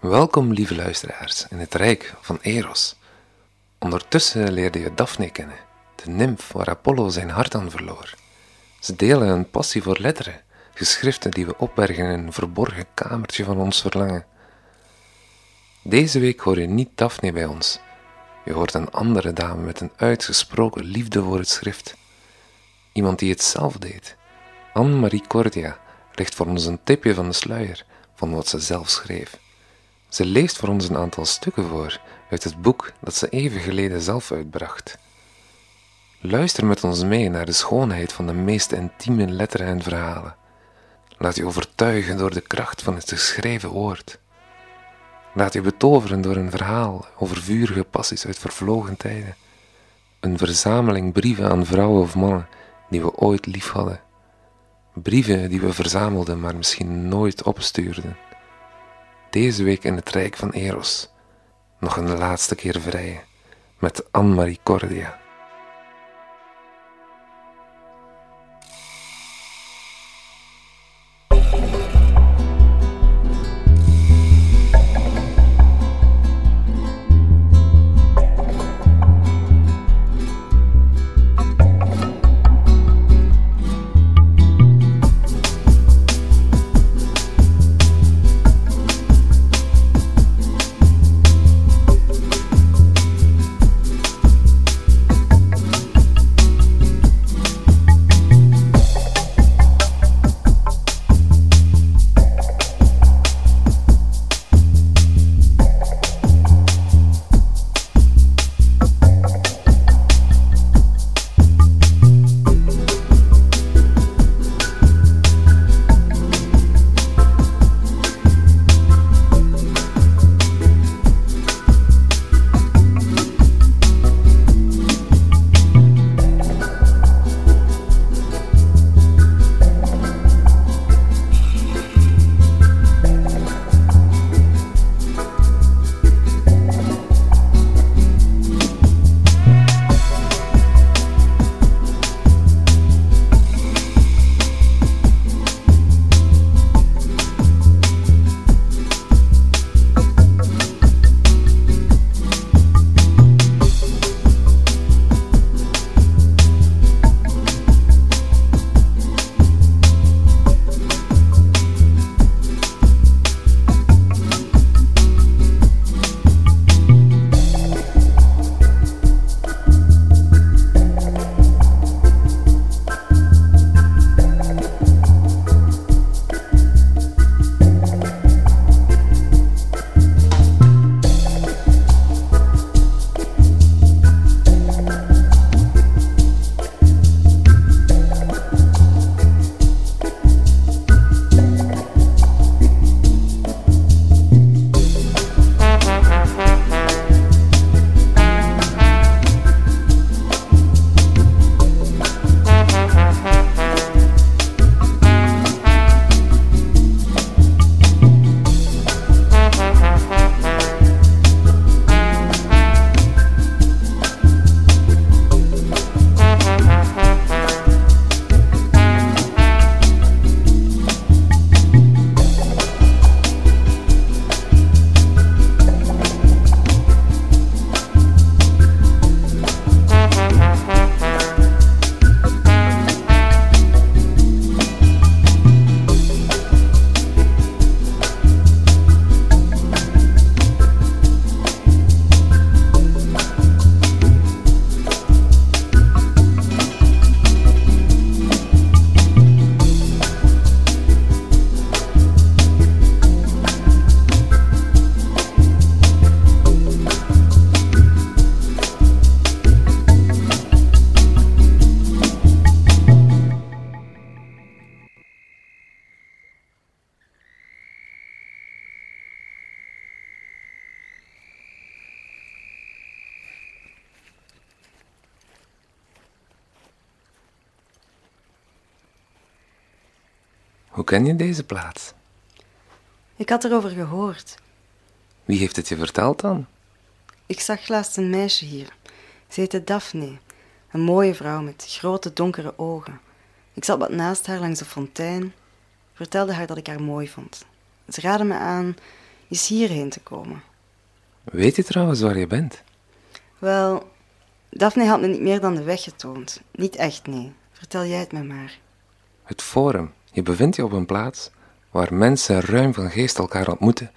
Welkom, lieve luisteraars, in het rijk van Eros. Ondertussen leerde je Daphne kennen, de nimf waar Apollo zijn hart aan verloor. Ze delen een passie voor letteren, geschriften die we opbergen in een verborgen kamertje van ons verlangen. Deze week hoor je niet Daphne bij ons. Je hoort een andere dame met een uitgesproken liefde voor het schrift. Iemand die het zelf deed. Anne-Marie Cordia legt voor ons een tipje van de sluier van wat ze zelf schreef. Ze leest voor ons een aantal stukken voor uit het boek dat ze even geleden zelf uitbracht. Luister met ons mee naar de schoonheid van de meest intieme letteren en verhalen. Laat je overtuigen door de kracht van het geschreven woord. Laat je betoveren door een verhaal over vurige passies uit vervlogen tijden. Een verzameling brieven aan vrouwen of mannen die we ooit lief hadden. Brieven die we verzamelden, maar misschien nooit opstuurden. Deze week in het Rijk van Eros. Nog een laatste keer vrijen met Anne-Marie Cordia. Ken je deze plaats? Ik had erover gehoord. Wie heeft het je verteld dan? Ik zag laatst een meisje hier. Ze heette Daphne. Een mooie vrouw met grote donkere ogen. Ik zat wat naast haar langs de fontein. Vertelde haar dat ik haar mooi vond. Ze raadde me aan is hierheen te komen. Weet je trouwens waar je bent? Wel, Daphne had me niet meer dan de weg getoond. Niet echt, nee. Vertel jij het me maar. Het Forum. Je bevindt je op een plaats waar mensen ruim van geest elkaar ontmoeten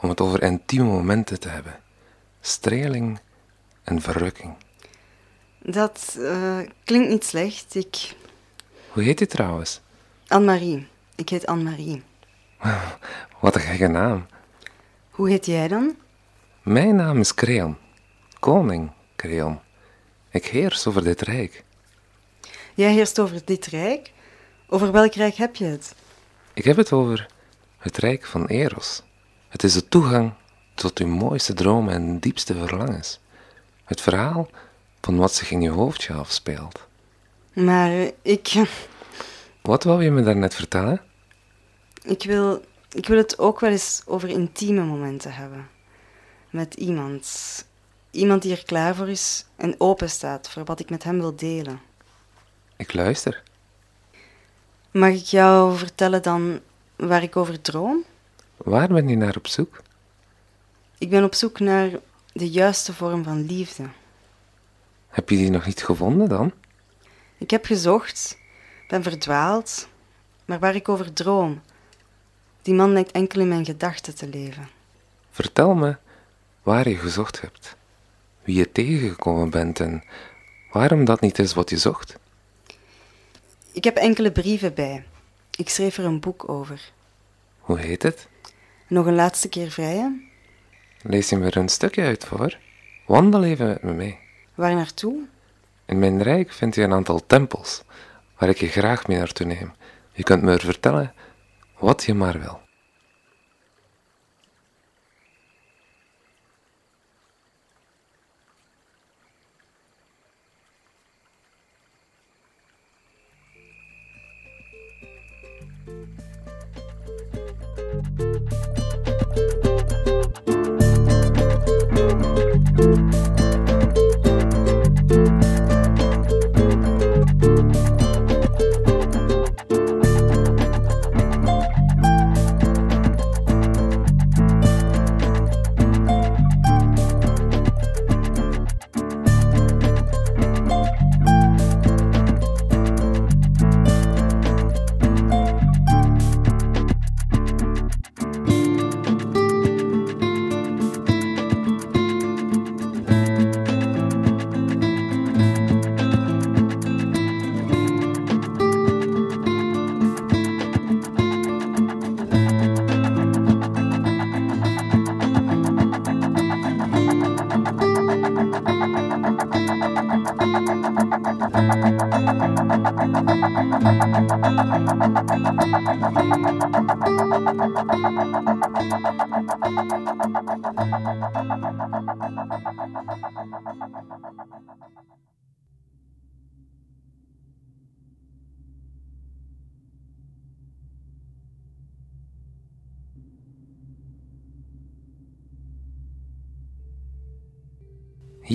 om het over intieme momenten te hebben. Streling en verrukking. Dat uh, klinkt niet slecht. Ik. Hoe heet je trouwens? Anne-Marie. Ik heet Anne-Marie. Wat een gekke naam. Hoe heet jij dan? Mijn naam is Creon. Koning Creon. Ik heers over dit rijk. Jij heerst over dit rijk? Over welk rijk heb je het? Ik heb het over het rijk van Eros. Het is de toegang tot uw mooiste dromen en diepste verlangens. Het verhaal van wat zich in je hoofdje afspeelt. Maar ik. Wat wou je me daarnet vertellen? Ik wil, ik wil het ook wel eens over intieme momenten hebben. Met iemand. Iemand die er klaar voor is en open staat voor wat ik met hem wil delen. Ik luister. Mag ik jou vertellen dan waar ik over droom? Waar ben je naar op zoek? Ik ben op zoek naar de juiste vorm van liefde. Heb je die nog niet gevonden dan? Ik heb gezocht, ben verdwaald, maar waar ik over droom, die man lijkt enkel in mijn gedachten te leven. Vertel me waar je gezocht hebt, wie je tegengekomen bent en waarom dat niet is wat je zocht. Ik heb enkele brieven bij. Ik schreef er een boek over. Hoe heet het? Nog een laatste keer vrijen? Lees je me er een stukje uit voor? Wandel even met me mee. Waar naartoe? In mijn rijk vind je een aantal tempels, waar ik je graag mee naartoe neem. Je kunt me er vertellen wat je maar wil.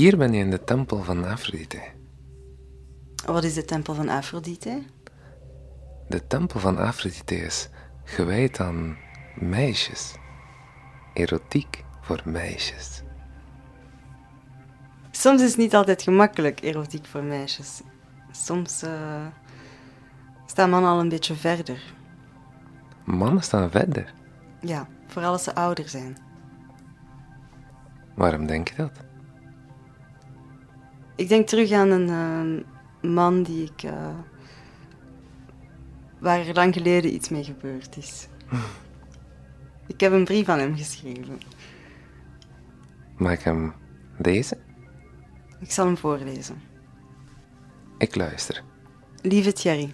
Hier ben je in de tempel van Aphrodite. Wat is de tempel van Aphrodite? De tempel van Aphrodite is gewijd aan meisjes. Erotiek voor meisjes. Soms is het niet altijd gemakkelijk, erotiek voor meisjes. Soms uh, staan mannen al een beetje verder. Mannen staan verder? Ja, vooral als ze ouder zijn. Waarom denk je dat? Ik denk terug aan een uh, man die ik. Uh, waar er lang geleden iets mee gebeurd is. ik heb een brief aan hem geschreven. Mag ik hem lezen? Ik zal hem voorlezen. Ik luister. Lieve Thierry,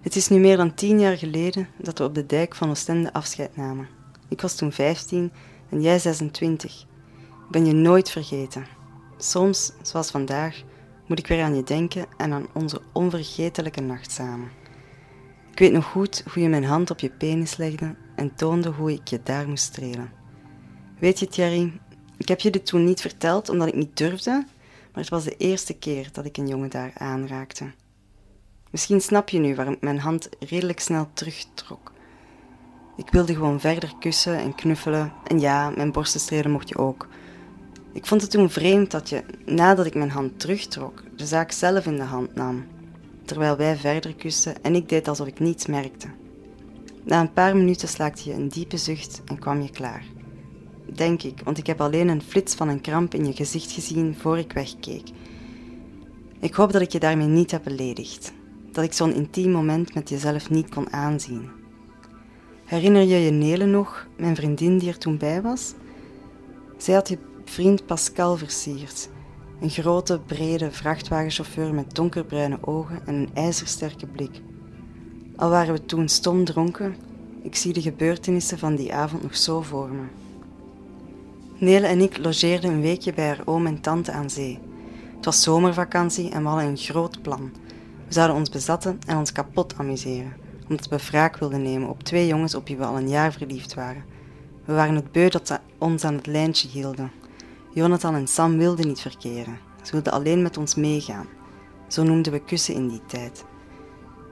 het is nu meer dan tien jaar geleden dat we op de dijk van Oostende afscheid namen. Ik was toen 15 en jij 26. Ik ben je nooit vergeten. Soms, zoals vandaag, moet ik weer aan je denken en aan onze onvergetelijke nacht samen. Ik weet nog goed hoe je mijn hand op je penis legde en toonde hoe ik je daar moest strelen. Weet je, Thierry, ik heb je dit toen niet verteld omdat ik niet durfde, maar het was de eerste keer dat ik een jongen daar aanraakte. Misschien snap je nu waarom mijn hand redelijk snel terugtrok. Ik wilde gewoon verder kussen en knuffelen. En ja, mijn borsten strelen mocht je ook. Ik vond het toen vreemd dat je, nadat ik mijn hand terugtrok, de zaak zelf in de hand nam. Terwijl wij verder kusten en ik deed alsof ik niets merkte. Na een paar minuten slaakte je een diepe zucht en kwam je klaar. Denk ik, want ik heb alleen een flits van een kramp in je gezicht gezien voor ik wegkeek. Ik hoop dat ik je daarmee niet heb beledigd. Dat ik zo'n intiem moment met jezelf niet kon aanzien. Herinner je je Nele nog, mijn vriendin die er toen bij was? Zij had je vriend Pascal versierd. Een grote, brede vrachtwagenchauffeur met donkerbruine ogen en een ijzersterke blik. Al waren we toen stom dronken, ik zie de gebeurtenissen van die avond nog zo voor me. Nele en ik logeerden een weekje bij haar oom en tante aan zee. Het was zomervakantie en we hadden een groot plan. We zouden ons bezatten en ons kapot amuseren, omdat we wraak wilden nemen op twee jongens op wie we al een jaar verliefd waren. We waren het beu dat ze ons aan het lijntje hielden. Jonathan en Sam wilden niet verkeren. Ze wilden alleen met ons meegaan. Zo noemden we kussen in die tijd.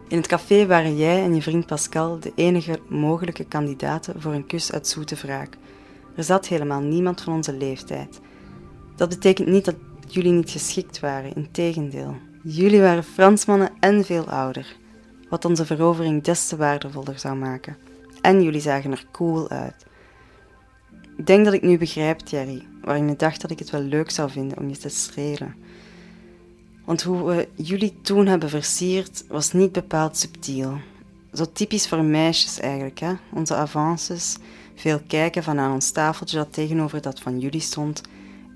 In het café waren jij en je vriend Pascal de enige mogelijke kandidaten voor een kus uit zoete wraak. Er zat helemaal niemand van onze leeftijd. Dat betekent niet dat jullie niet geschikt waren, integendeel. Jullie waren Fransmannen en veel ouder, wat onze verovering des te waardevoller zou maken. En jullie zagen er cool uit. Ik denk dat ik nu begrijp, Thierry, waarin je dacht dat ik het wel leuk zou vinden om je te strelen. Want hoe we jullie toen hebben versierd, was niet bepaald subtiel. Zo typisch voor meisjes eigenlijk, hè? Onze avances, veel kijken van aan ons tafeltje dat tegenover dat van jullie stond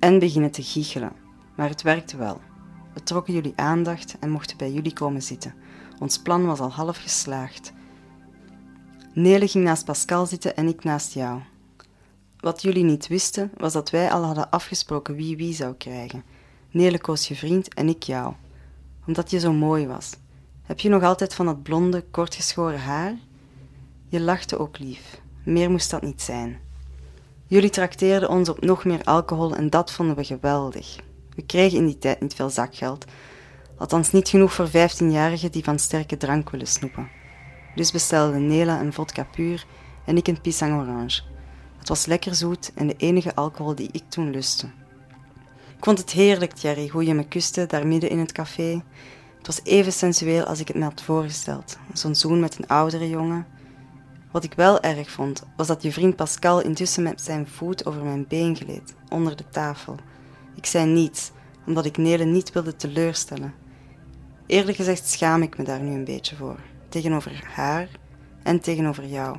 en beginnen te giechelen. Maar het werkte wel. We trokken jullie aandacht en mochten bij jullie komen zitten. Ons plan was al half geslaagd. Nele ging naast Pascal zitten en ik naast jou. Wat jullie niet wisten, was dat wij al hadden afgesproken wie wie zou krijgen. Nele koos je vriend en ik jou. Omdat je zo mooi was. Heb je nog altijd van dat blonde, kortgeschoren haar? Je lachte ook lief. Meer moest dat niet zijn. Jullie trakteerden ons op nog meer alcohol en dat vonden we geweldig. We kregen in die tijd niet veel zakgeld. Althans niet genoeg voor 15-jarigen die van sterke drank willen snoepen. Dus bestelden Nela een vodka puur en ik een pisang orange. Het was lekker zoet en de enige alcohol die ik toen lustte. Ik vond het heerlijk, Thierry, hoe je me kuste daar midden in het café. Het was even sensueel als ik het me had voorgesteld. Zo'n zoen met een oudere jongen. Wat ik wel erg vond, was dat je vriend Pascal intussen met zijn voet over mijn been gleed, onder de tafel. Ik zei niets, omdat ik Nele niet wilde teleurstellen. Eerlijk gezegd schaam ik me daar nu een beetje voor, tegenover haar en tegenover jou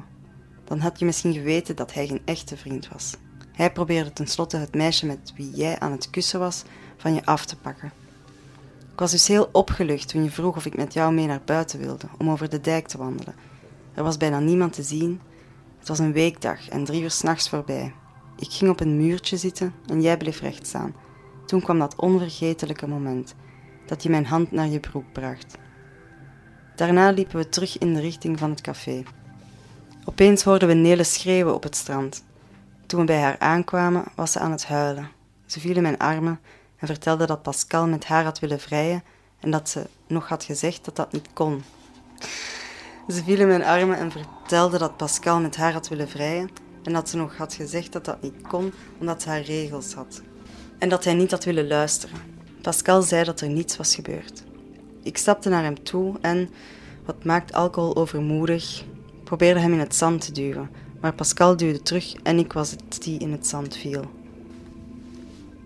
dan had je misschien geweten dat hij geen echte vriend was. Hij probeerde tenslotte het meisje met wie jij aan het kussen was van je af te pakken. Ik was dus heel opgelucht toen je vroeg of ik met jou mee naar buiten wilde om over de dijk te wandelen. Er was bijna niemand te zien. Het was een weekdag en drie uur s'nachts voorbij. Ik ging op een muurtje zitten en jij bleef recht staan. Toen kwam dat onvergetelijke moment dat je mijn hand naar je broek bracht. Daarna liepen we terug in de richting van het café. Opeens hoorden we Nele schreeuwen op het strand. Toen we bij haar aankwamen, was ze aan het huilen. Ze viel in mijn armen en vertelde dat Pascal met haar had willen vrijen en dat ze nog had gezegd dat dat niet kon. Ze viel in mijn armen en vertelde dat Pascal met haar had willen vrijen en dat ze nog had gezegd dat dat niet kon omdat ze haar regels had. En dat hij niet had willen luisteren. Pascal zei dat er niets was gebeurd. Ik stapte naar hem toe en, wat maakt alcohol overmoedig, probeerde hem in het zand te duwen, maar Pascal duwde terug en ik was het die in het zand viel.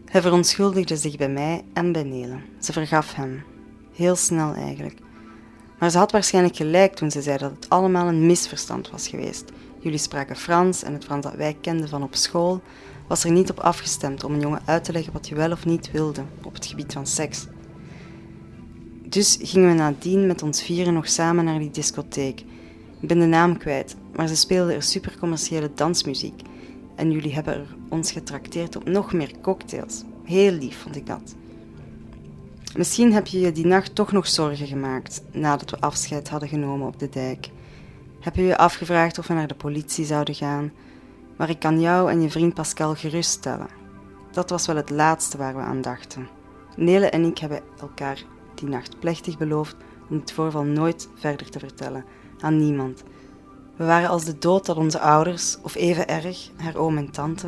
Hij verontschuldigde zich bij mij en bij Nele. Ze vergaf hem. Heel snel eigenlijk. Maar ze had waarschijnlijk gelijk toen ze zei dat het allemaal een misverstand was geweest. Jullie spraken Frans en het Frans dat wij kenden van op school was er niet op afgestemd om een jongen uit te leggen wat je wel of niet wilde op het gebied van seks. Dus gingen we nadien met ons vieren nog samen naar die discotheek ik ben de naam kwijt, maar ze speelden er supercommerciële dansmuziek. En jullie hebben er ons getrakteerd op nog meer cocktails. Heel lief vond ik dat. Misschien heb je je die nacht toch nog zorgen gemaakt nadat we afscheid hadden genomen op de dijk. Heb je je afgevraagd of we naar de politie zouden gaan, maar ik kan jou en je vriend Pascal geruststellen. Dat was wel het laatste waar we aan dachten. Nele en ik hebben elkaar die nacht plechtig beloofd om het voorval nooit verder te vertellen aan niemand. We waren als de dood dat onze ouders, of even erg, haar oom en tante,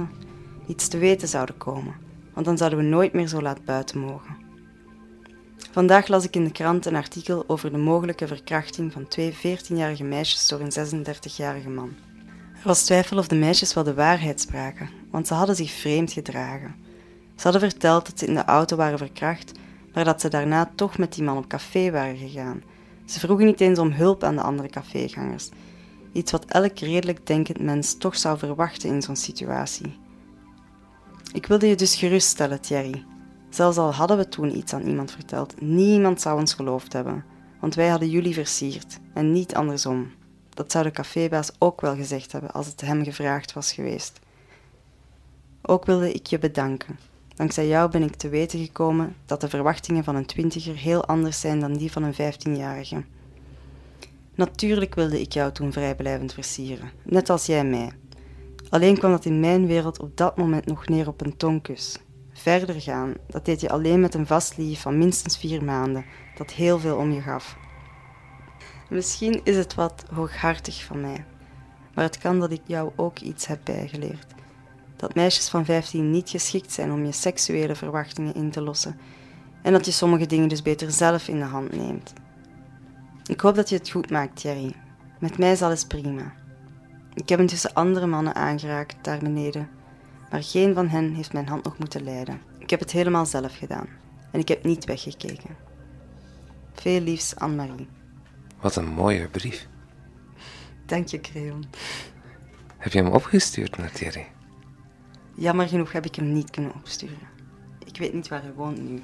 iets te weten zouden komen, want dan zouden we nooit meer zo laat buiten mogen. Vandaag las ik in de krant een artikel over de mogelijke verkrachting van twee 14-jarige meisjes door een 36-jarige man. Er was twijfel of de meisjes wel de waarheid spraken, want ze hadden zich vreemd gedragen. Ze hadden verteld dat ze in de auto waren verkracht, maar dat ze daarna toch met die man op café waren gegaan. Ze vroegen niet eens om hulp aan de andere cafégangers. Iets wat elk redelijk denkend mens toch zou verwachten in zo'n situatie. Ik wilde je dus geruststellen, Thierry. Zelfs al hadden we toen iets aan iemand verteld, niemand zou ons geloofd hebben, want wij hadden jullie versierd en niet andersom. Dat zou de cafébaas ook wel gezegd hebben als het hem gevraagd was geweest. Ook wilde ik je bedanken. Dankzij jou ben ik te weten gekomen dat de verwachtingen van een twintiger heel anders zijn dan die van een vijftienjarige. Natuurlijk wilde ik jou toen vrijblijvend versieren, net als jij mij. Alleen kwam dat in mijn wereld op dat moment nog neer op een tongkus. Verder gaan, dat deed je alleen met een vast lief van minstens vier maanden, dat heel veel om je gaf. Misschien is het wat hooghartig van mij, maar het kan dat ik jou ook iets heb bijgeleerd. Dat meisjes van 15 niet geschikt zijn om je seksuele verwachtingen in te lossen en dat je sommige dingen dus beter zelf in de hand neemt. Ik hoop dat je het goed maakt, Thierry. Met mij is alles prima. Ik heb intussen andere mannen aangeraakt daar beneden, maar geen van hen heeft mijn hand nog moeten leiden. Ik heb het helemaal zelf gedaan en ik heb niet weggekeken. Veel liefs, Anne-Marie. Wat een mooie brief. Dank je, Creon. Heb je hem opgestuurd naar Thierry? Jammer genoeg heb ik hem niet kunnen opsturen. Ik weet niet waar hij woont nu.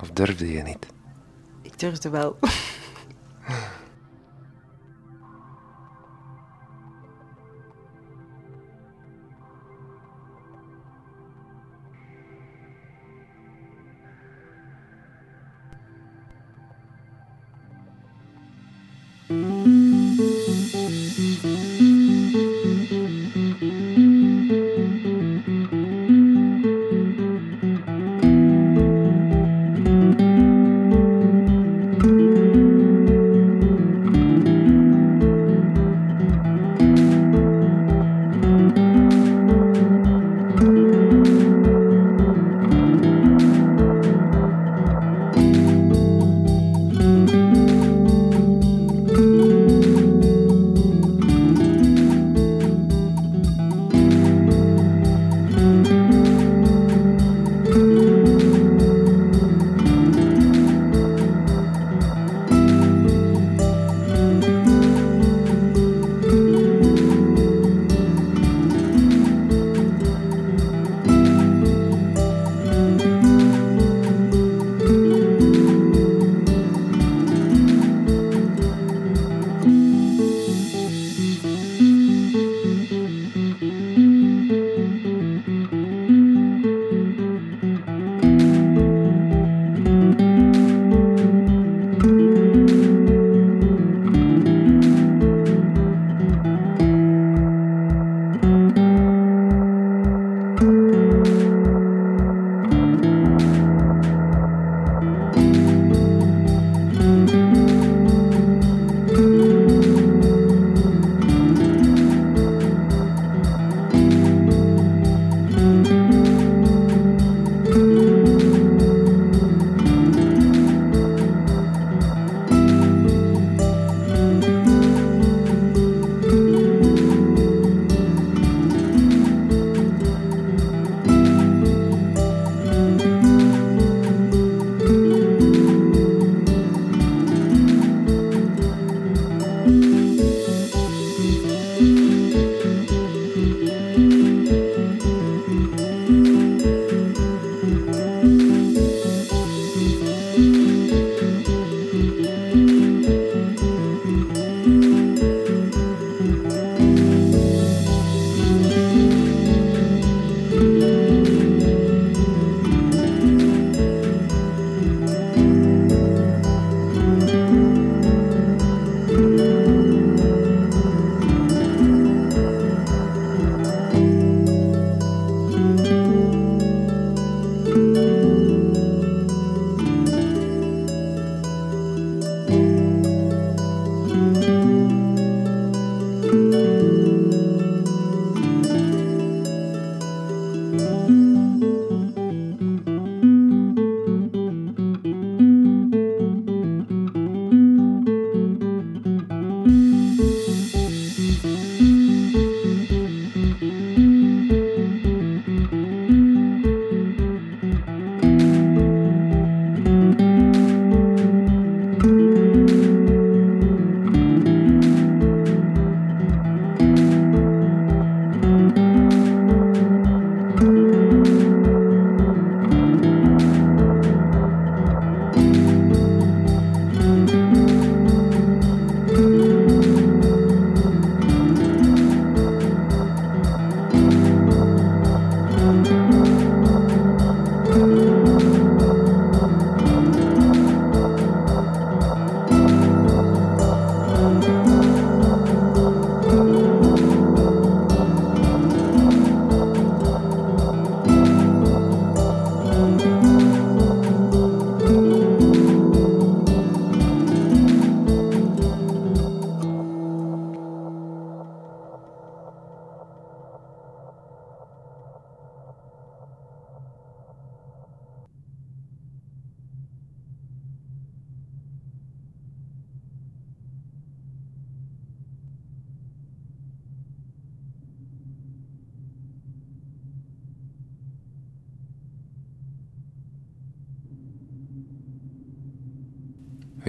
Of durfde je niet? Ik durfde wel.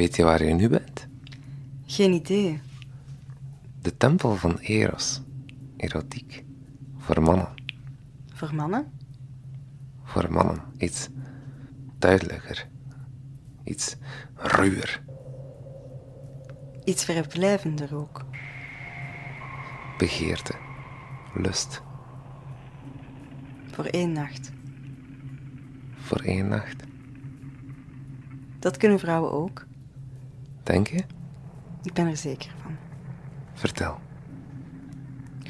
Weet je waar je nu bent? Geen idee. De tempel van Eros. Erotiek. Voor mannen. Voor mannen? Voor mannen. Iets duidelijker. Iets ruwer. Iets vrijblijvender ook. Begeerte. Lust. Voor één nacht. Voor één nacht. Dat kunnen vrouwen ook. Denk je? Ik ben er zeker van. Vertel.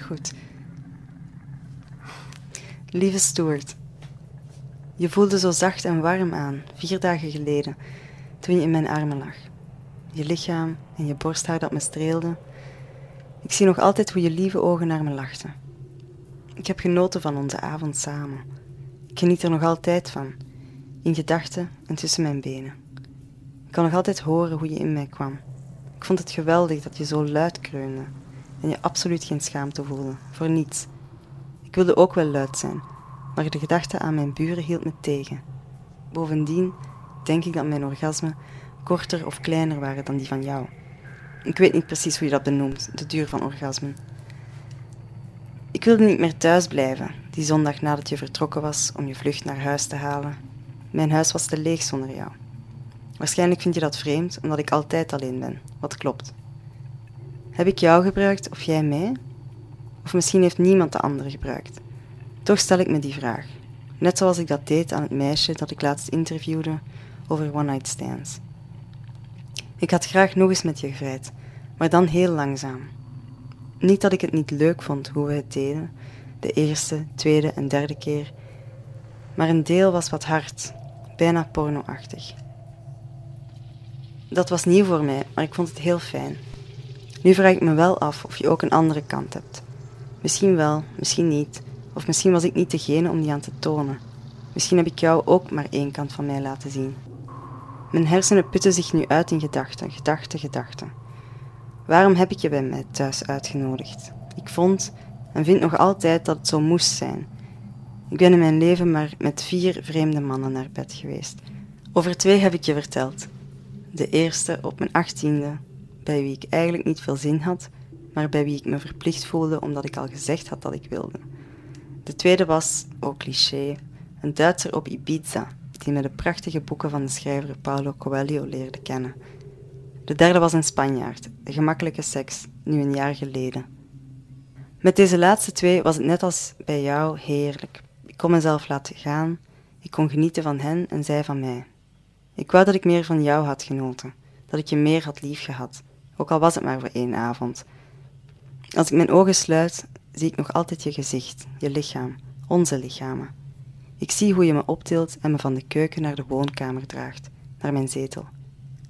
Goed. Lieve Stuart, je voelde zo zacht en warm aan vier dagen geleden toen je in mijn armen lag. Je lichaam en je borsthaar dat me streelde. Ik zie nog altijd hoe je lieve ogen naar me lachten. Ik heb genoten van onze avond samen. Ik geniet er nog altijd van, in gedachten en tussen mijn benen. Ik kan nog altijd horen hoe je in mij kwam. Ik vond het geweldig dat je zo luid kreunde en je absoluut geen schaamte voelde, voor niets. Ik wilde ook wel luid zijn, maar de gedachte aan mijn buren hield me tegen. Bovendien denk ik dat mijn orgasmen korter of kleiner waren dan die van jou. Ik weet niet precies hoe je dat benoemt, de duur van orgasmen. Ik wilde niet meer thuis blijven, die zondag nadat je vertrokken was om je vlucht naar huis te halen. Mijn huis was te leeg zonder jou. Waarschijnlijk vind je dat vreemd, omdat ik altijd alleen ben, wat klopt. Heb ik jou gebruikt of jij mij? Of misschien heeft niemand de andere gebruikt. Toch stel ik me die vraag. Net zoals ik dat deed aan het meisje dat ik laatst interviewde over one-night stands. Ik had graag nog eens met je gevrijd, maar dan heel langzaam. Niet dat ik het niet leuk vond hoe we het deden, de eerste, tweede en derde keer, maar een deel was wat hard, bijna pornoachtig. Dat was nieuw voor mij, maar ik vond het heel fijn. Nu vraag ik me wel af of je ook een andere kant hebt. Misschien wel, misschien niet, of misschien was ik niet degene om die aan te tonen. Misschien heb ik jou ook maar één kant van mij laten zien. Mijn hersenen putten zich nu uit in gedachten, gedachten, gedachten. Waarom heb ik je bij mij thuis uitgenodigd? Ik vond en vind nog altijd dat het zo moest zijn. Ik ben in mijn leven maar met vier vreemde mannen naar bed geweest. Over twee heb ik je verteld. De eerste op mijn achttiende, bij wie ik eigenlijk niet veel zin had, maar bij wie ik me verplicht voelde omdat ik al gezegd had dat ik wilde. De tweede was, ook cliché, een Duitser op Ibiza, die me de prachtige boeken van de schrijver Paulo Coelho leerde kennen. De derde was een Spanjaard, de gemakkelijke seks, nu een jaar geleden. Met deze laatste twee was het net als bij jou heerlijk. Ik kon mezelf laten gaan, ik kon genieten van hen en zij van mij. Ik wou dat ik meer van jou had genoten, dat ik je meer had liefgehad, ook al was het maar voor één avond. Als ik mijn ogen sluit, zie ik nog altijd je gezicht, je lichaam, onze lichamen. Ik zie hoe je me optilt en me van de keuken naar de woonkamer draagt, naar mijn zetel.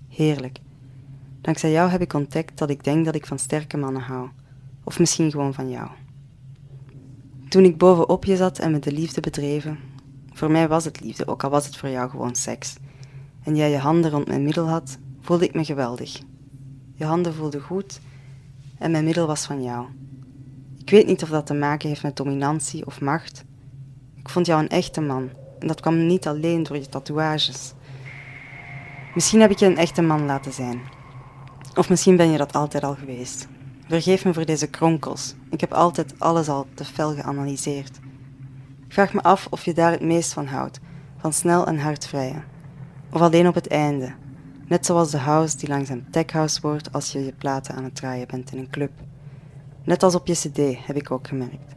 Heerlijk. Dankzij jou heb ik ontdekt dat ik denk dat ik van sterke mannen hou, of misschien gewoon van jou. Toen ik bovenop je zat en met de liefde bedreven, voor mij was het liefde, ook al was het voor jou gewoon seks, en jij je handen rond mijn middel had, voelde ik me geweldig. Je handen voelden goed en mijn middel was van jou. Ik weet niet of dat te maken heeft met dominantie of macht. Ik vond jou een echte man en dat kwam niet alleen door je tatoeages. Misschien heb ik je een echte man laten zijn. Of misschien ben je dat altijd al geweest. Vergeef me voor deze kronkels. Ik heb altijd alles al te fel geanalyseerd. Ik vraag me af of je daar het meest van houdt, van snel en hard vrijen. Of alleen op het einde, net zoals de house die langzaam tech house wordt als je je platen aan het draaien bent in een club. Net als op je cd, heb ik ook gemerkt.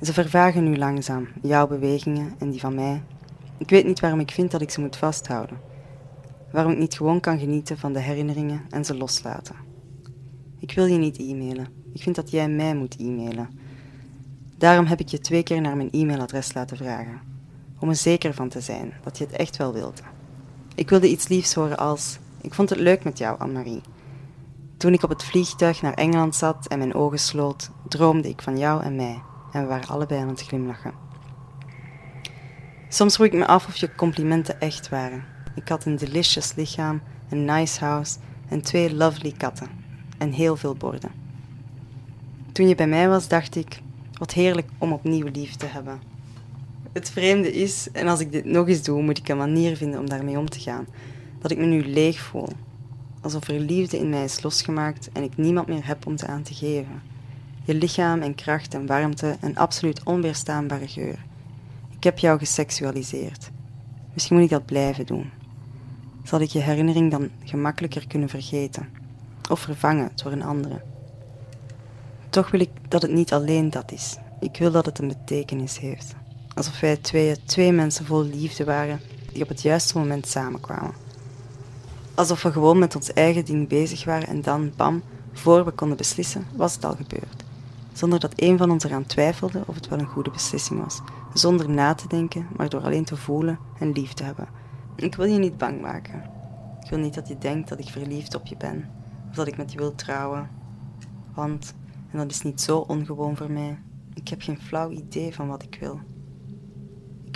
Ze vervagen nu langzaam, jouw bewegingen en die van mij. Ik weet niet waarom ik vind dat ik ze moet vasthouden. Waarom ik niet gewoon kan genieten van de herinneringen en ze loslaten. Ik wil je niet e-mailen. Ik vind dat jij mij moet e-mailen. Daarom heb ik je twee keer naar mijn e-mailadres laten vragen. Om er zeker van te zijn dat je het echt wel wilde. Ik wilde iets liefs horen als: Ik vond het leuk met jou, Anne-Marie. Toen ik op het vliegtuig naar Engeland zat en mijn ogen sloot, droomde ik van jou en mij, en we waren allebei aan het glimlachen. Soms vroeg ik me af of je complimenten echt waren. Ik had een delicious lichaam, een nice house en twee lovely katten. En heel veel borden. Toen je bij mij was, dacht ik, wat heerlijk om opnieuw lief te hebben. Het vreemde is, en als ik dit nog eens doe, moet ik een manier vinden om daarmee om te gaan, dat ik me nu leeg voel. alsof er liefde in mij is losgemaakt en ik niemand meer heb om te aan te geven. Je lichaam en kracht en warmte en absoluut onweerstaanbare geur. Ik heb jou geseksualiseerd. Misschien moet ik dat blijven doen. Zal ik je herinnering dan gemakkelijker kunnen vergeten of vervangen door een andere? Toch wil ik dat het niet alleen dat is. Ik wil dat het een betekenis heeft. Alsof wij twee, twee mensen vol liefde waren die op het juiste moment samenkwamen. Alsof we gewoon met ons eigen ding bezig waren en dan, bam, voor we konden beslissen, was het al gebeurd. Zonder dat een van ons eraan twijfelde of het wel een goede beslissing was. Zonder na te denken, maar door alleen te voelen en lief te hebben. Ik wil je niet bang maken. Ik wil niet dat je denkt dat ik verliefd op je ben. Of dat ik met je wil trouwen. Want, en dat is niet zo ongewoon voor mij, ik heb geen flauw idee van wat ik wil.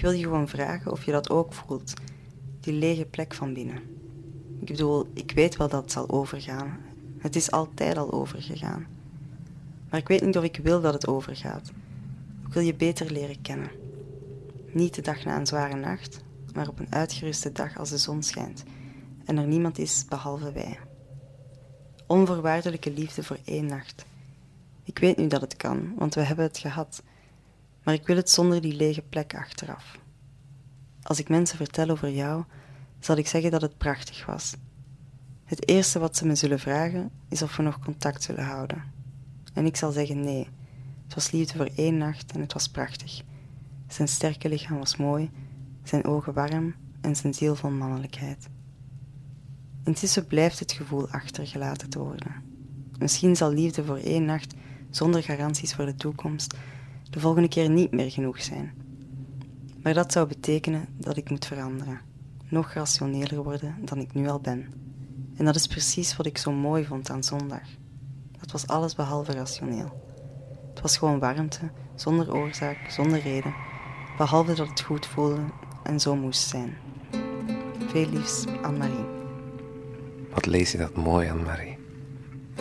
Ik wil je gewoon vragen of je dat ook voelt. Die lege plek van binnen. Ik bedoel, ik weet wel dat het zal overgaan. Het is altijd al overgegaan. Maar ik weet niet of ik wil dat het overgaat. Ik wil je beter leren kennen. Niet de dag na een zware nacht, maar op een uitgeruste dag als de zon schijnt en er niemand is behalve wij. Onvoorwaardelijke liefde voor één nacht. Ik weet nu dat het kan, want we hebben het gehad, maar ik wil het zonder die lege plek achteraf. Als ik mensen vertel over jou, zal ik zeggen dat het prachtig was. Het eerste wat ze me zullen vragen is of we nog contact zullen houden. En ik zal zeggen nee. Het was liefde voor één nacht en het was prachtig. Zijn sterke lichaam was mooi, zijn ogen warm en zijn ziel vol mannelijkheid. Intussen blijft het gevoel achtergelaten te worden. Misschien zal liefde voor één nacht, zonder garanties voor de toekomst, de volgende keer niet meer genoeg zijn. Maar dat zou betekenen dat ik moet veranderen, nog rationeler worden dan ik nu al ben. En dat is precies wat ik zo mooi vond aan zondag. Dat was alles behalve rationeel. Het was gewoon warmte, zonder oorzaak, zonder reden, behalve dat het goed voelde en zo moest zijn. Veel liefs, Anne-Marie. Wat lees je dat mooi, Anne-Marie.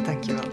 Dankjewel,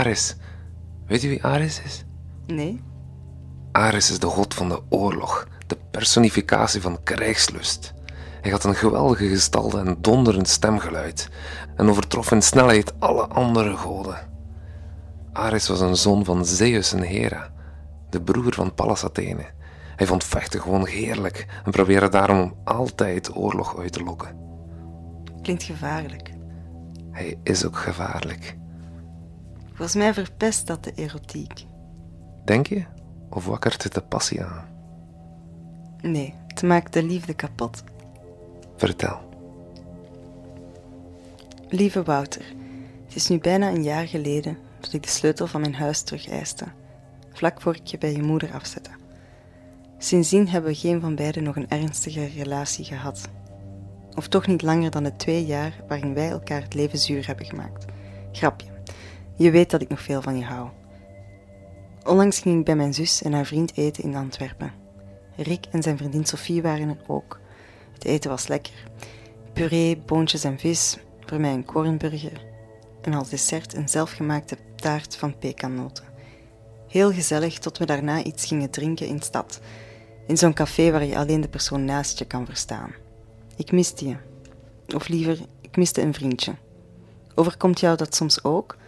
Ares. Weet je wie Ares is? Nee. Ares is de god van de oorlog, de personificatie van krijgslust. Hij had een geweldige gestalte en donderend stemgeluid en overtrof in snelheid alle andere goden. Ares was een zoon van Zeus en Hera, de broer van Pallas Athene. Hij vond vechten gewoon heerlijk en probeerde daarom om altijd oorlog uit te lokken. Klinkt gevaarlijk. Hij is ook gevaarlijk. Volgens mij verpest dat de erotiek. Denk je? Of wakkert het de passie aan? Nee, het maakt de liefde kapot. Vertel. Lieve Wouter, het is nu bijna een jaar geleden dat ik de sleutel van mijn huis terug eiste, vlak voor ik je bij je moeder afzette. Sindsdien hebben we geen van beiden nog een ernstige relatie gehad. Of toch niet langer dan de twee jaar waarin wij elkaar het leven zuur hebben gemaakt. Grapje. Je weet dat ik nog veel van je hou. Onlangs ging ik bij mijn zus en haar vriend eten in Antwerpen. Rick en zijn vriendin Sophie waren er ook. Het eten was lekker. Puree, boontjes en vis, voor mij een kornburger en als dessert een zelfgemaakte taart van pekannoten. Heel gezellig tot we daarna iets gingen drinken in stad, in zo'n café waar je alleen de persoon naast je kan verstaan. Ik miste je. Of liever, ik miste een vriendje. Overkomt jou dat soms ook?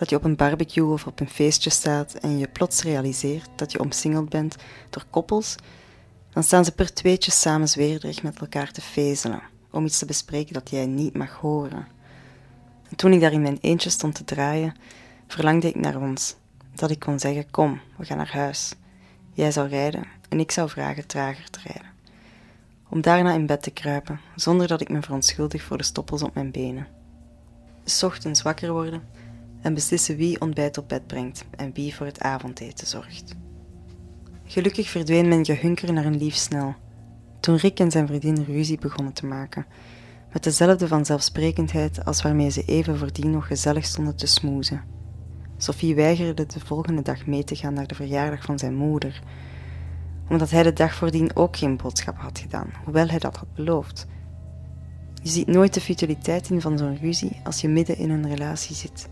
Dat je op een barbecue of op een feestje staat en je plots realiseert dat je omsingeld bent door koppels? Dan staan ze per tweetjes samen zweerderig met elkaar te fezelen om iets te bespreken dat jij niet mag horen. En toen ik daar in mijn eentje stond te draaien, verlangde ik naar ons. Dat ik kon zeggen: Kom, we gaan naar huis. Jij zou rijden en ik zou vragen trager te rijden. Om daarna in bed te kruipen, zonder dat ik me verontschuldig voor de stoppels op mijn benen. S ochtends wakker worden en beslissen wie ontbijt op bed brengt en wie voor het avondeten zorgt. Gelukkig verdween mijn gehunker naar een lief snel, toen Rick en zijn vriendin ruzie begonnen te maken, met dezelfde vanzelfsprekendheid als waarmee ze even voordien nog gezellig stonden te smoezen. Sophie weigerde de volgende dag mee te gaan naar de verjaardag van zijn moeder, omdat hij de dag voordien ook geen boodschap had gedaan, hoewel hij dat had beloofd. Je ziet nooit de futiliteit in van zo'n ruzie als je midden in een relatie zit,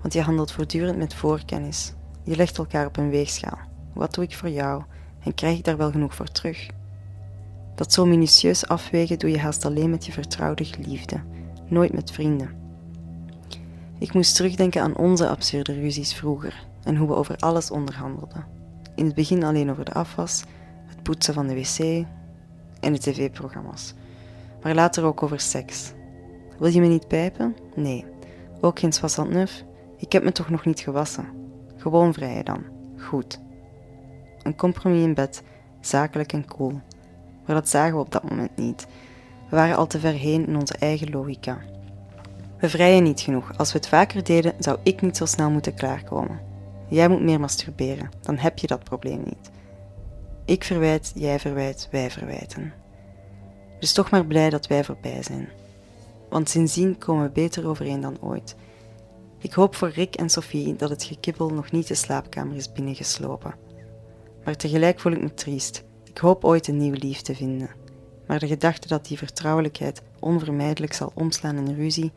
want je handelt voortdurend met voorkennis. Je legt elkaar op een weegschaal. Wat doe ik voor jou en krijg ik daar wel genoeg voor terug? Dat zo minutieus afwegen doe je haast alleen met je vertrouwde geliefde, nooit met vrienden. Ik moest terugdenken aan onze absurde ruzies vroeger en hoe we over alles onderhandelden. In het begin alleen over de afwas, het poetsen van de wc en de tv-programma's, maar later ook over seks. Wil je me niet pijpen? Nee. Ook geen soixante neuf? Ik heb me toch nog niet gewassen. Gewoon vrijen dan. Goed. Een compromis in bed, zakelijk en cool maar dat zagen we op dat moment niet. We waren al te ver heen in onze eigen logica. We vrijen niet genoeg. Als we het vaker deden, zou ik niet zo snel moeten klaarkomen. Jij moet meer masturberen, dan heb je dat probleem niet. Ik verwijt, jij verwijt, wij verwijten. Dus toch maar blij dat wij voorbij zijn. Want sindsdien komen we beter overeen dan ooit. Ik hoop voor Rick en Sophie dat het gekibbel nog niet de slaapkamer is binnengeslopen. Maar tegelijk voel ik me triest. Ik hoop ooit een nieuw lief te vinden, maar de gedachte dat die vertrouwelijkheid onvermijdelijk zal omslaan in ruzie,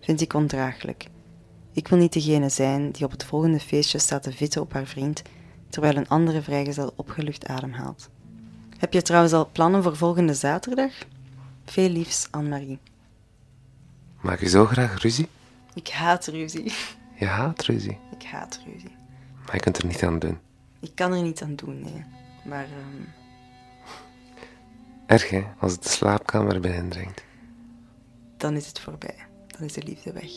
vind ik ondraaglijk. Ik wil niet degene zijn die op het volgende feestje staat te vitten op haar vriend, terwijl een andere vrijgezel opgelucht ademhaalt. Heb je trouwens al plannen voor volgende zaterdag? Veel liefs, Anne-Marie. Maak je zo graag ruzie? Ik haat ruzie. Je haat ruzie? Ik haat ruzie. Maar je kunt er niet aan doen. Ik kan er niet aan doen, nee. Maar um, Erg hè, als het de slaapkamer binnendringt. Dan is het voorbij. Dan is de liefde weg.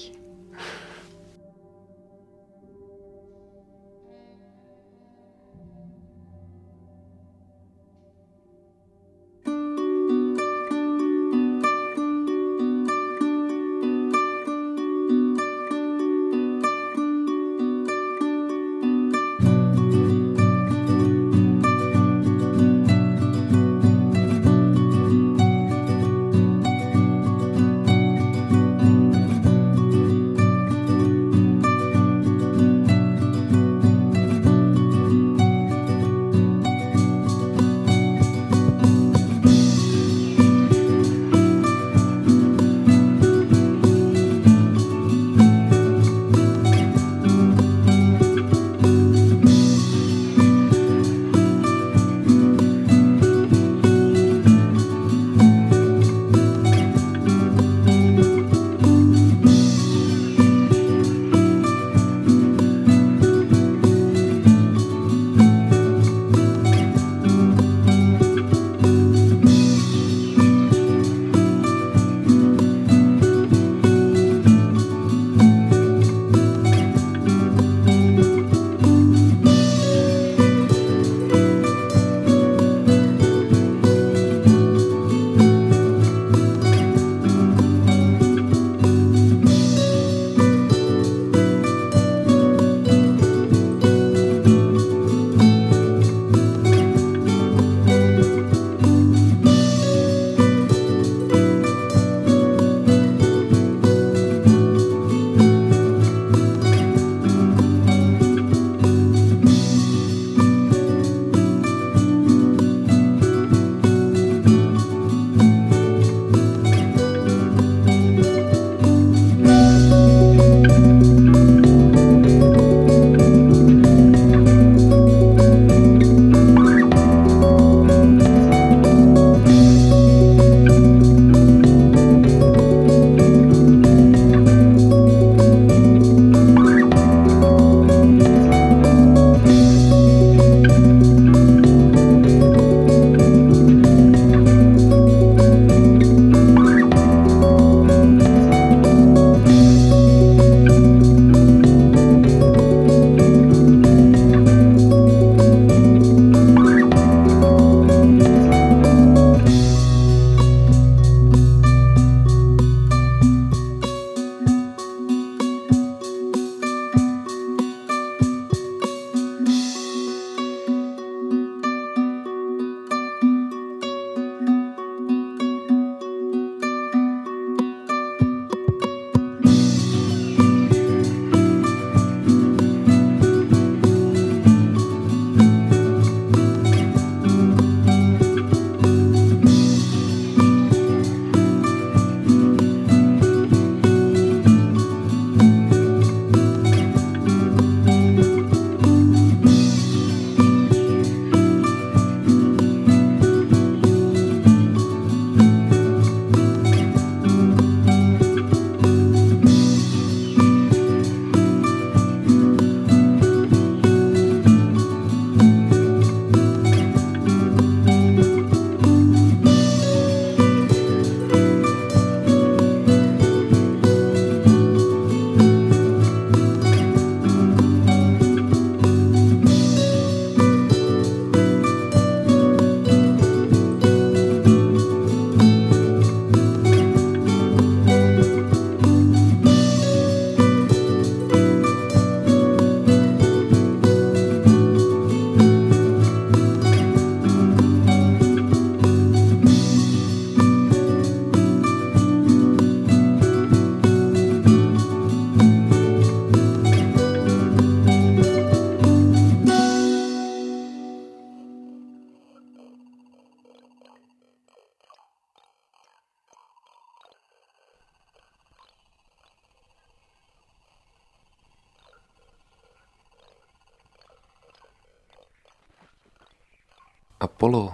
Apollo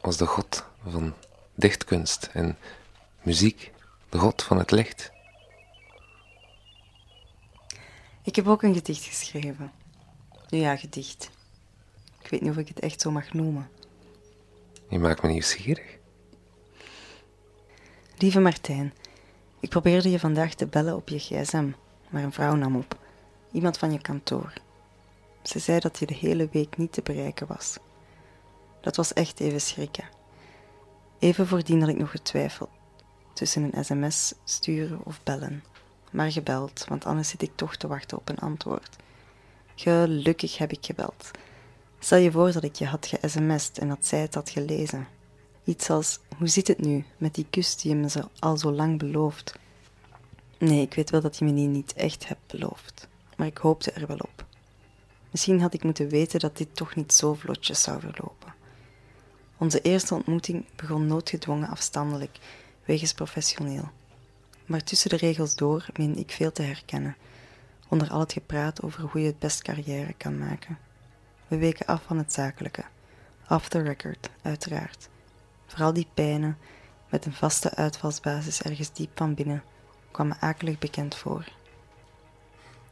was de god van dichtkunst en muziek, de god van het licht. Ik heb ook een gedicht geschreven. Ja, gedicht. Ik weet niet of ik het echt zo mag noemen. Je maakt me nieuwsgierig. Lieve Martijn, ik probeerde je vandaag te bellen op je gsm, maar een vrouw nam op. Iemand van je kantoor. Ze zei dat je de hele week niet te bereiken was. Dat was echt even schrikken. Even voordien had ik nog getwijfeld tussen een sms sturen of bellen. Maar gebeld, want anders zit ik toch te wachten op een antwoord. Gelukkig heb ik gebeld. Stel je voor dat ik je had ge-sms'd en dat zij het had gelezen. Iets als, hoe zit het nu met die kus die je me al zo lang belooft? Nee, ik weet wel dat je me die niet echt hebt beloofd, maar ik hoopte er wel op. Misschien had ik moeten weten dat dit toch niet zo vlotjes zou verlopen. Onze eerste ontmoeting begon noodgedwongen afstandelijk, wegens professioneel. Maar tussen de regels door meen ik veel te herkennen, onder al het gepraat over hoe je het best carrière kan maken. We weken af van het zakelijke, off the record, uiteraard. Vooral die pijnen, met een vaste uitvalsbasis ergens diep van binnen, kwamen akelig bekend voor.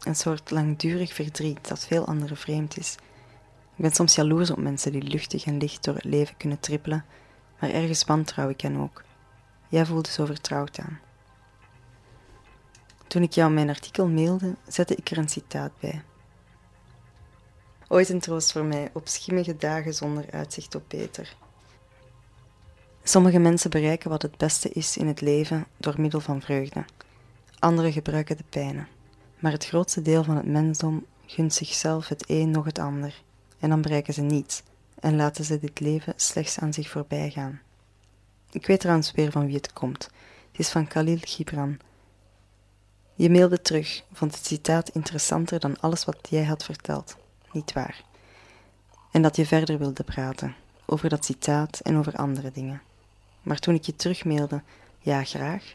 Een soort langdurig verdriet dat veel anderen vreemd is. Ik ben soms jaloers op mensen die luchtig en licht door het leven kunnen trippelen, maar ergens wantrouw ik hen ook. Jij voelde zo vertrouwd aan. Toen ik jou mijn artikel mailde, zette ik er een citaat bij. Ooit een troost voor mij op schimmige dagen zonder uitzicht op beter. Sommige mensen bereiken wat het beste is in het leven door middel van vreugde. Anderen gebruiken de pijnen. Maar het grootste deel van het mensdom gunt zichzelf het een nog het ander. En dan bereiken ze niets en laten ze dit leven slechts aan zich voorbij gaan. Ik weet trouwens weer van wie het komt. Het is van Khalil Gibran. Je mailde terug, vond het citaat interessanter dan alles wat jij had verteld. Niet waar. En dat je verder wilde praten, over dat citaat en over andere dingen. Maar toen ik je terugmailde, ja graag,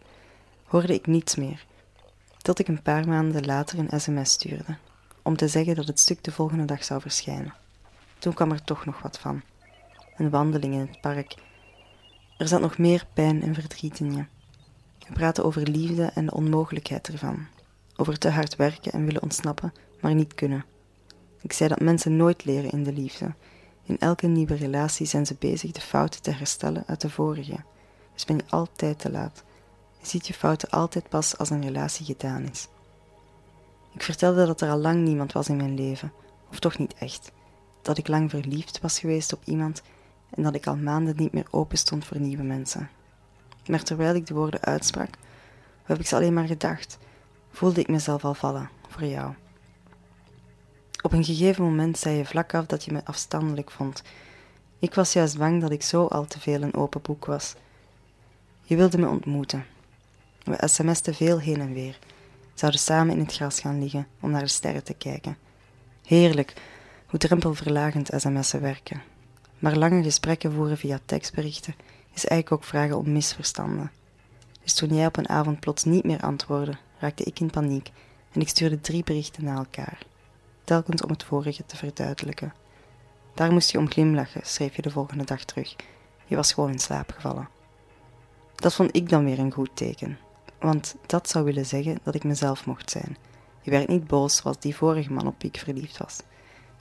hoorde ik niets meer. Tot ik een paar maanden later een sms stuurde, om te zeggen dat het stuk de volgende dag zou verschijnen. Toen kwam er toch nog wat van. Een wandeling in het park. Er zat nog meer pijn en verdriet in je. We praten over liefde en de onmogelijkheid ervan. Over te hard werken en willen ontsnappen, maar niet kunnen. Ik zei dat mensen nooit leren in de liefde. In elke nieuwe relatie zijn ze bezig de fouten te herstellen uit de vorige. Dus ben je altijd te laat. Je ziet je fouten altijd pas als een relatie gedaan is. Ik vertelde dat er al lang niemand was in mijn leven, of toch niet echt. Dat ik lang verliefd was geweest op iemand en dat ik al maanden niet meer open stond voor nieuwe mensen. Maar terwijl ik de woorden uitsprak, heb ik ze alleen maar gedacht, voelde ik mezelf al vallen voor jou. Op een gegeven moment zei je vlak af dat je me afstandelijk vond. Ik was juist bang dat ik zo al te veel een open boek was. Je wilde me ontmoeten. We sms'ten veel heen en weer. Zouden samen in het gras gaan liggen om naar de sterren te kijken. Heerlijk, hoe drempelverlagend sms'en werken. Maar lange gesprekken voeren via tekstberichten is eigenlijk ook vragen om misverstanden. Dus toen jij op een avond plots niet meer antwoordde, raakte ik in paniek en ik stuurde drie berichten na elkaar, telkens om het vorige te verduidelijken. Daar moest je om glimlachen, schreef je de volgende dag terug. Je was gewoon in slaap gevallen. Dat vond ik dan weer een goed teken, want dat zou willen zeggen dat ik mezelf mocht zijn. Je werd niet boos zoals die vorige man op wie ik verliefd was.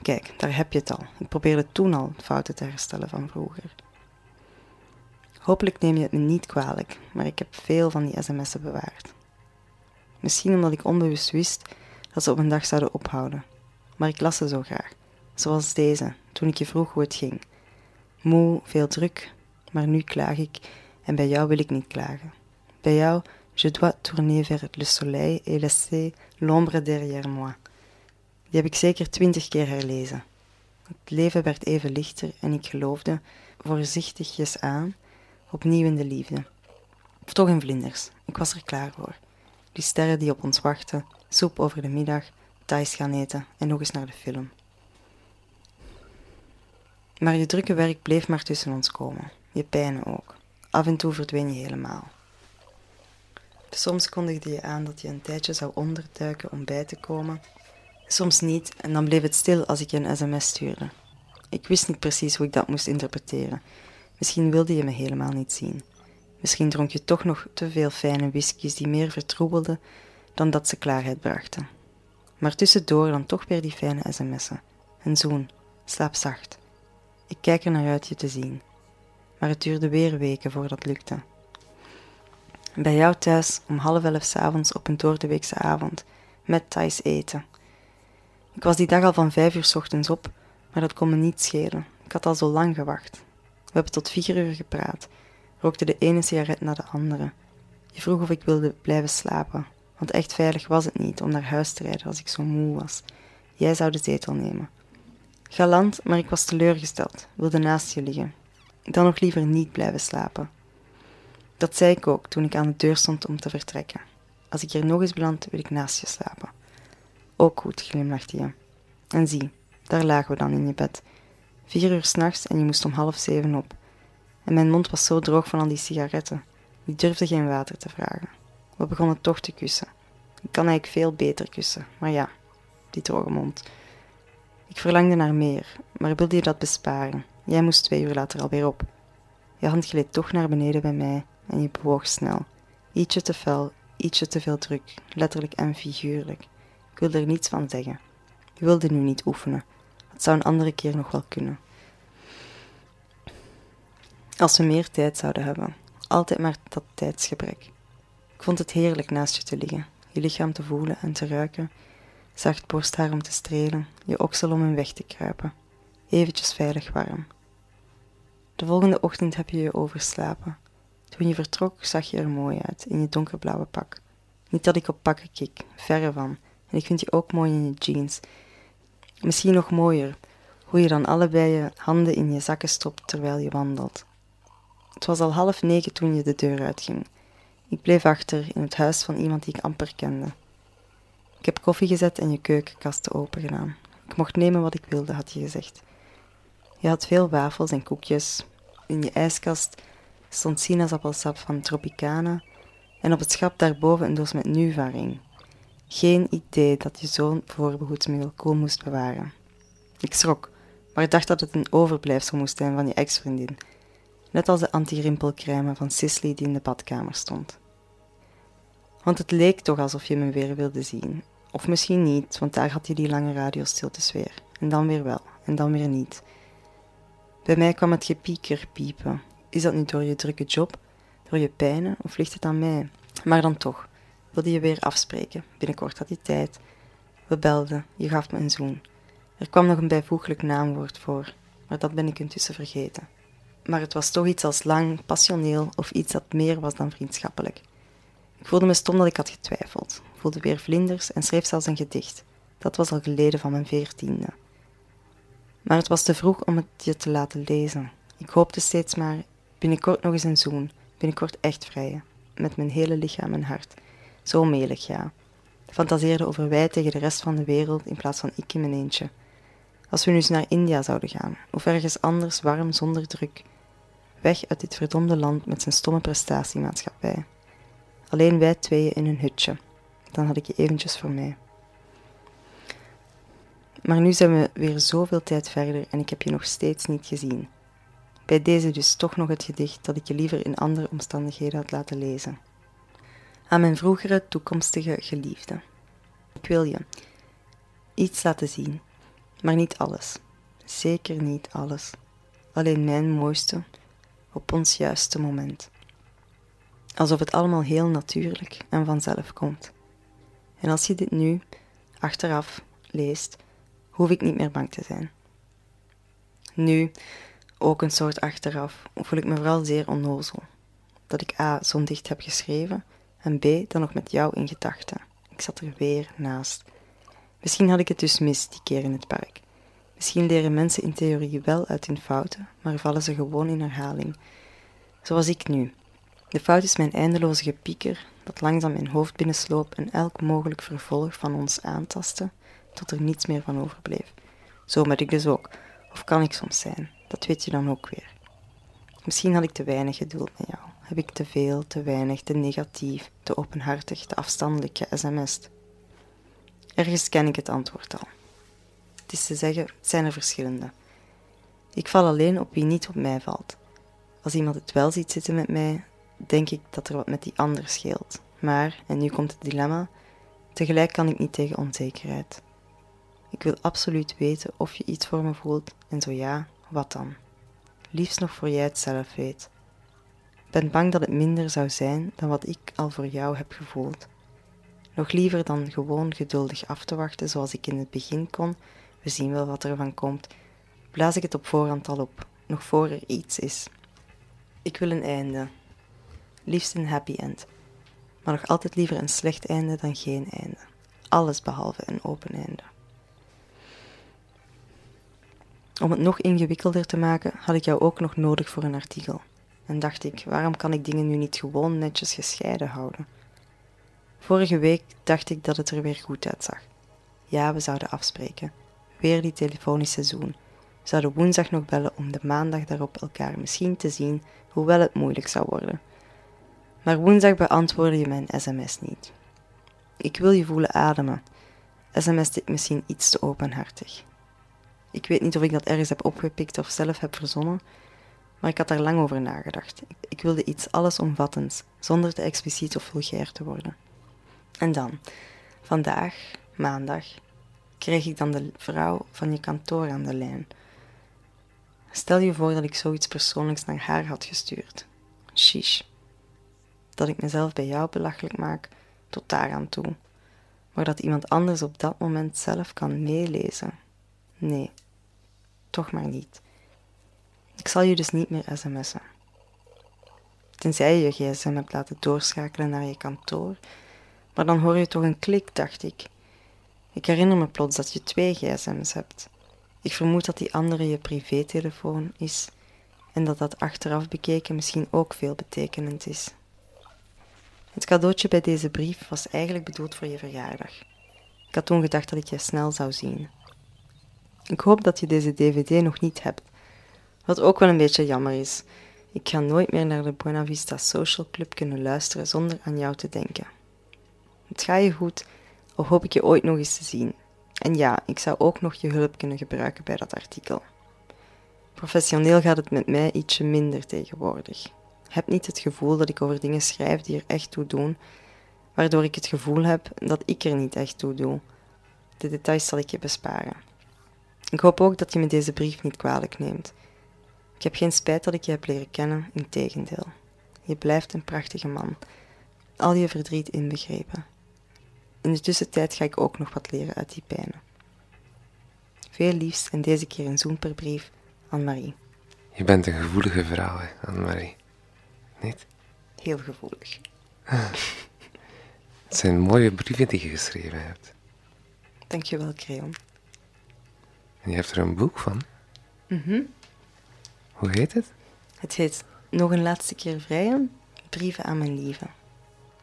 Kijk, daar heb je het al. Ik probeerde toen al fouten te herstellen van vroeger. Hopelijk neem je het me niet kwalijk, maar ik heb veel van die sms'en bewaard. Misschien omdat ik onbewust wist dat ze op een dag zouden ophouden. Maar ik las ze zo graag. Zoals deze, toen ik je vroeg hoe het ging. Moe, veel druk, maar nu klaag ik en bij jou wil ik niet klagen. Bij jou, je dois tourner vers le soleil et laisser l'ombre derrière moi. Die heb ik zeker twintig keer herlezen. Het leven werd even lichter en ik geloofde, voorzichtigjes aan, opnieuw in de liefde. Of toch in vlinders. Ik was er klaar voor. Die sterren die op ons wachten, soep over de middag, thuis gaan eten en nog eens naar de film. Maar je drukke werk bleef maar tussen ons komen. Je pijnen ook. Af en toe verdween je helemaal. Soms kondigde je aan dat je een tijdje zou onderduiken om bij te komen. Soms niet, en dan bleef het stil als ik je een sms stuurde. Ik wist niet precies hoe ik dat moest interpreteren. Misschien wilde je me helemaal niet zien. Misschien dronk je toch nog te veel fijne whiskies die meer vertroebelden dan dat ze klaarheid brachten. Maar tussendoor dan toch weer die fijne sms'en. Een zoen. Slaap zacht. Ik kijk er naar uit je te zien. Maar het duurde weer weken voordat lukte. Bij jou thuis om half elf s'avonds op een doordeweekse avond, met Thais eten. Ik was die dag al van vijf uur s ochtends op, maar dat kon me niet schelen. Ik had al zo lang gewacht. We hebben tot vier uur gepraat, rookte de ene sigaret na de andere. Je vroeg of ik wilde blijven slapen, want echt veilig was het niet om naar huis te rijden als ik zo moe was. Jij zou de zetel nemen. Galant, maar ik was teleurgesteld, wilde naast je liggen. Dan nog liever niet blijven slapen. Dat zei ik ook toen ik aan de deur stond om te vertrekken. Als ik hier nog eens beland, wil ik naast je slapen. Ook goed, glimlachte je. En zie, daar lagen we dan in je bed. Vier uur s'nachts en je moest om half zeven op. En mijn mond was zo droog van al die sigaretten. Ik durfde geen water te vragen. We begonnen toch te kussen. Ik kan eigenlijk veel beter kussen, maar ja, die droge mond. Ik verlangde naar meer, maar wilde je dat besparen? Jij moest twee uur later alweer op. Je hand gleed toch naar beneden bij mij en je bewoog snel. Ietsje te fel, ietsje te veel druk, letterlijk en figuurlijk. Ik wilde er niets van zeggen. Je wilde nu niet oefenen. Het zou een andere keer nog wel kunnen. Als we meer tijd zouden hebben. Altijd maar dat tijdsgebrek. Ik vond het heerlijk naast je te liggen, je lichaam te voelen en te ruiken, zacht borsthaar om te strelen, je oksel om in weg te kruipen, eventjes veilig warm. De volgende ochtend heb je je overslapen. Toen je vertrok, zag je er mooi uit in je donkerblauwe pak. Niet dat ik op pakken kik, verre van. En ik vind je ook mooi in je jeans. Misschien nog mooier, hoe je dan allebei je handen in je zakken stopt terwijl je wandelt. Het was al half negen toen je de deur uitging. Ik bleef achter in het huis van iemand die ik amper kende. Ik heb koffie gezet en je keukenkasten open gedaan. Ik mocht nemen wat ik wilde, had je gezegd. Je had veel wafels en koekjes. In je ijskast stond sinaasappelsap van Tropicana en op het schap daarboven een doos met Nuva-ring. Geen idee dat je zo'n voorbehoedsmiddel koel moest bewaren. Ik schrok, maar dacht dat het een overblijfsel moest zijn van je ex-vriendin. Net als de anti-rimpelcrème van Cicely die in de badkamer stond. Want het leek toch alsof je me weer wilde zien. Of misschien niet, want daar had je die lange radiostiltes weer. En dan weer wel, en dan weer niet. Bij mij kwam het gepieker piepen. Is dat niet door je drukke job, door je pijnen, of ligt het aan mij? Maar dan toch, wilde je weer afspreken. Binnenkort had je tijd. We belden, je gaf me een zoen. Er kwam nog een bijvoeglijk naamwoord voor, maar dat ben ik intussen vergeten. Maar het was toch iets als lang, passioneel of iets dat meer was dan vriendschappelijk. Ik voelde me stom dat ik had getwijfeld, voelde weer vlinders en schreef zelfs een gedicht. Dat was al geleden van mijn veertiende. Maar het was te vroeg om het je te laten lezen. Ik hoopte steeds maar, binnenkort nog eens een zoen, binnenkort echt vrijen, met mijn hele lichaam en hart. Zo melig, ja. Fantaseerde over wij tegen de rest van de wereld in plaats van ik in mijn eentje. Als we nu eens naar India zouden gaan, of ergens anders warm zonder druk. Weg uit dit verdomde land met zijn stomme prestatiemaatschappij. Alleen wij tweeën in een hutje. Dan had ik je eventjes voor mij. Maar nu zijn we weer zoveel tijd verder en ik heb je nog steeds niet gezien. Bij deze dus toch nog het gedicht dat ik je liever in andere omstandigheden had laten lezen. Aan mijn vroegere toekomstige geliefde. Ik wil je iets laten zien, maar niet alles. Zeker niet alles. Alleen mijn mooiste op ons juiste moment. Alsof het allemaal heel natuurlijk en vanzelf komt. En als je dit nu, achteraf, leest, hoef ik niet meer bang te zijn. Nu, ook een soort achteraf, voel ik me vooral zeer onnozel. Dat ik A. zo'n dicht heb geschreven en B. dan nog met jou in gedachten. Ik zat er weer naast. Misschien had ik het dus mis die keer in het park. Misschien leren mensen in theorie wel uit hun fouten, maar vallen ze gewoon in herhaling. Zoals ik nu. De fout is mijn eindeloze gepieker, dat langzaam mijn hoofd binnensloop en elk mogelijk vervolg van ons aantasten, tot er niets meer van overbleef. Zo ben ik dus ook. Of kan ik soms zijn? Dat weet je dan ook weer. Misschien had ik te weinig geduld met jou. Heb ik te veel, te weinig, te negatief, te openhartig, te afstandelijk ge-sms'd? Ergens ken ik het antwoord al. Het is te zeggen, het zijn er verschillende. Ik val alleen op wie niet op mij valt. Als iemand het wel ziet zitten met mij, denk ik dat er wat met die ander scheelt. Maar, en nu komt het dilemma, tegelijk kan ik niet tegen onzekerheid. Ik wil absoluut weten of je iets voor me voelt en zo ja, wat dan? Liefst nog voor jij het zelf weet. Ben bang dat het minder zou zijn dan wat ik al voor jou heb gevoeld. Nog liever dan gewoon geduldig af te wachten zoals ik in het begin kon, we zien wel wat er van komt, blaas ik het op voorhand al op, nog voor er iets is. Ik wil een einde, liefst een happy end, maar nog altijd liever een slecht einde dan geen einde. Alles behalve een open einde. Om het nog ingewikkelder te maken, had ik jou ook nog nodig voor een artikel. En dacht ik, waarom kan ik dingen nu niet gewoon netjes gescheiden houden? Vorige week dacht ik dat het er weer goed uitzag. Ja, we zouden afspreken. Weer die telefonische zoen. Zouden woensdag nog bellen om de maandag daarop elkaar misschien te zien, hoewel het moeilijk zou worden. Maar woensdag beantwoordde je mijn sms niet. Ik wil je voelen ademen. Sms dit misschien iets te openhartig. Ik weet niet of ik dat ergens heb opgepikt of zelf heb verzonnen, maar ik had daar lang over nagedacht. Ik wilde iets allesomvattends, zonder te expliciet of vulgair te worden. En dan, vandaag, maandag, kreeg ik dan de vrouw van je kantoor aan de lijn. Stel je voor dat ik zoiets persoonlijks naar haar had gestuurd. Shish. Dat ik mezelf bij jou belachelijk maak, tot daaraan toe. Maar dat iemand anders op dat moment zelf kan meelezen. Nee, toch maar niet. Ik zal je dus niet meer sms'en. Tenzij je je gsm hebt laten doorschakelen naar je kantoor, maar dan hoor je toch een klik, dacht ik. Ik herinner me plots dat je twee gsm's hebt. Ik vermoed dat die andere je privételefoon is en dat dat achteraf bekeken misschien ook veel betekenend is. Het cadeautje bij deze brief was eigenlijk bedoeld voor je verjaardag. Ik had toen gedacht dat ik je snel zou zien. Ik hoop dat je deze dvd nog niet hebt, wat ook wel een beetje jammer is. Ik ga nooit meer naar de Buena Vista Social Club kunnen luisteren zonder aan jou te denken. Het gaat je goed, of hoop ik je ooit nog eens te zien. En ja, ik zou ook nog je hulp kunnen gebruiken bij dat artikel. Professioneel gaat het met mij ietsje minder tegenwoordig. Heb niet het gevoel dat ik over dingen schrijf die er echt toe doen, waardoor ik het gevoel heb dat ik er niet echt toe doe. De details zal ik je besparen. Ik hoop ook dat je me deze brief niet kwalijk neemt. Ik heb geen spijt dat ik je heb leren kennen, integendeel. Je blijft een prachtige man, al je verdriet inbegrepen. In de tussentijd ga ik ook nog wat leren uit die pijnen. Veel liefst en deze keer een zoen per brief, Anne-Marie. Je bent een gevoelige vrouw, hè, Anne-Marie. Niet? Heel gevoelig. Het zijn mooie brieven die je geschreven hebt. Dankjewel, Creon. En je hebt er een boek van. Mhm. Hoe heet het? Het heet Nog een laatste keer vrijen, brieven aan mijn lieve.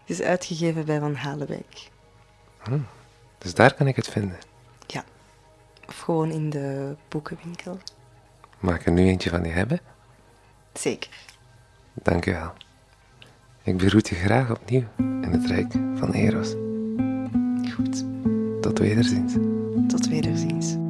Het is uitgegeven bij Van Halenwijk. Hm. Dus daar kan ik het vinden. Ja. Of gewoon in de boekenwinkel. Mag ik er nu eentje van die hebben? Zeker. Dank u wel. Ik begroet je graag opnieuw in het Rijk van Eros. Goed. Tot wederziens. Tot wederziens.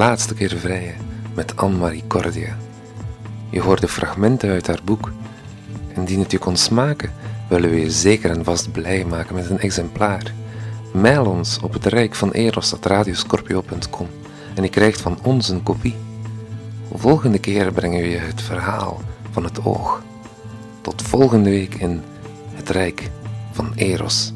Laatste keer vrijen met Anne-Marie Cordia. Je hoorde fragmenten uit haar boek. Indien het je kon smaken, willen we je zeker en vast blij maken met een exemplaar. Mail ons op het rijk van eros.radioscorpio.com en je krijgt van ons een kopie. Volgende keer brengen we je het verhaal van het oog. Tot volgende week in het rijk van Eros.